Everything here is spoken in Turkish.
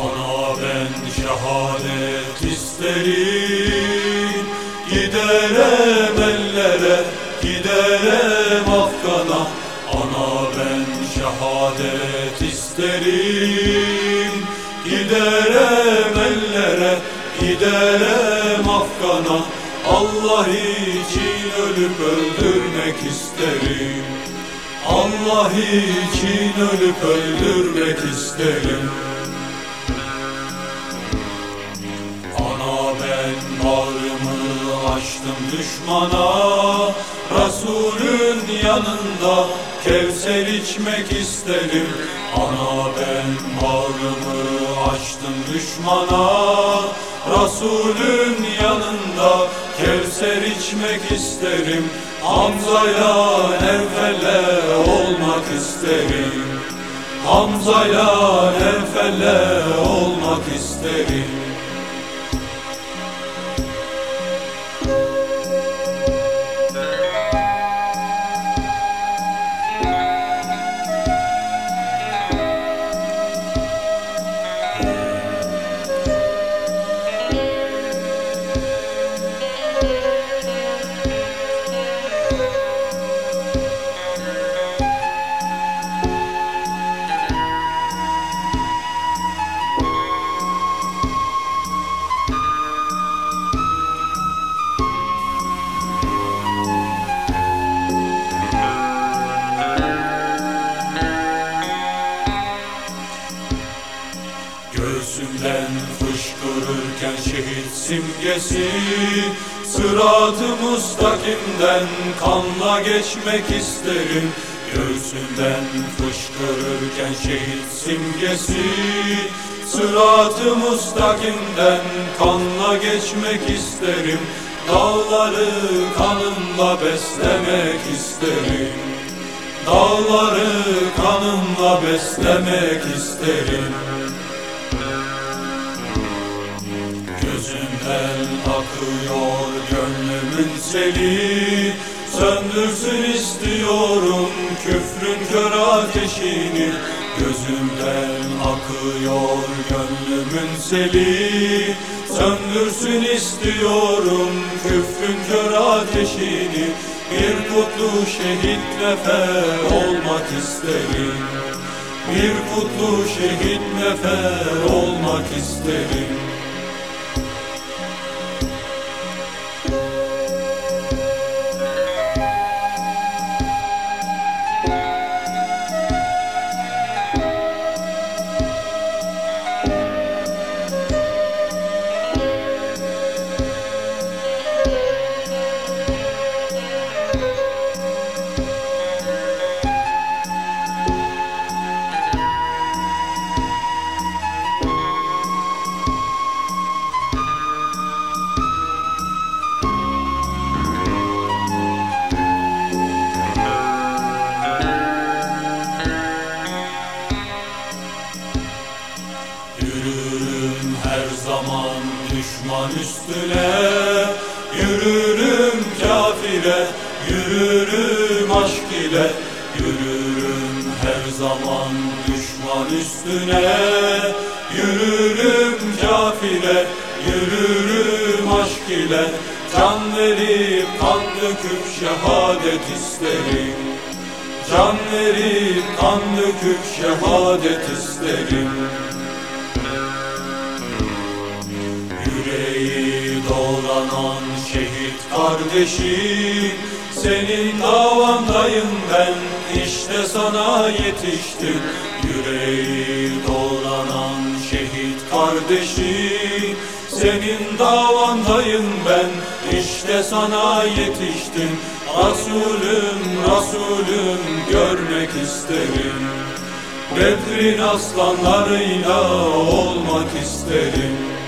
Bana ben şehadet isterim. Giderim ellere, giderim Afgan'a. Ana ben şehadet isterim. Giderim ellere, giderim Afgan'a. Allah için ölüp öldürmek isterim. Allah için ölüp öldürmek isterim. Düşmana Resulün yanında Kevser içmek isterim Ana ben bağrımı açtım düşmana Resulün yanında Kevser içmek isterim Hamza'ya evvelle olmak isterim Hamza'ya evvelle olmak isterim şehit simgesi Sırat-ı mustakimden kanla geçmek isterim. Göğsümden fışkırırken şehit simgesi Sırat-ı mustakimden kanla geçmek isterim. Dağları kanımla beslemek isterim. Dağları kanımla beslemek isterim Gözümden akıyor gönlümün seli Söndürsün istiyorum küfrün kör ateşini. Gözümden akıyor gönlümün seli Söndürsün istiyorum küfrün kör ateşini. Bir kutlu şehit nefer olmak isterim. Bir kutlu şehit nefer olmak isterim düşman üstüne Yürürüm kafire, yürürüm aşk ile. Yürürüm her zaman düşman üstüne Yürürüm kafire, yürürüm aşk ile. Can verip kan döküp şehadet isterim. Can verip kan döküp şehadet isterim doğranan şehit kardeşim Senin davandayım ben. İşte sana yetiştim. Yüreği doğranan şehit kardeşim Senin davandayım ben. İşte sana yetiştim. Resulüm Resulüm görmek isterim. Bedrin aslanlarıyla olmak isterim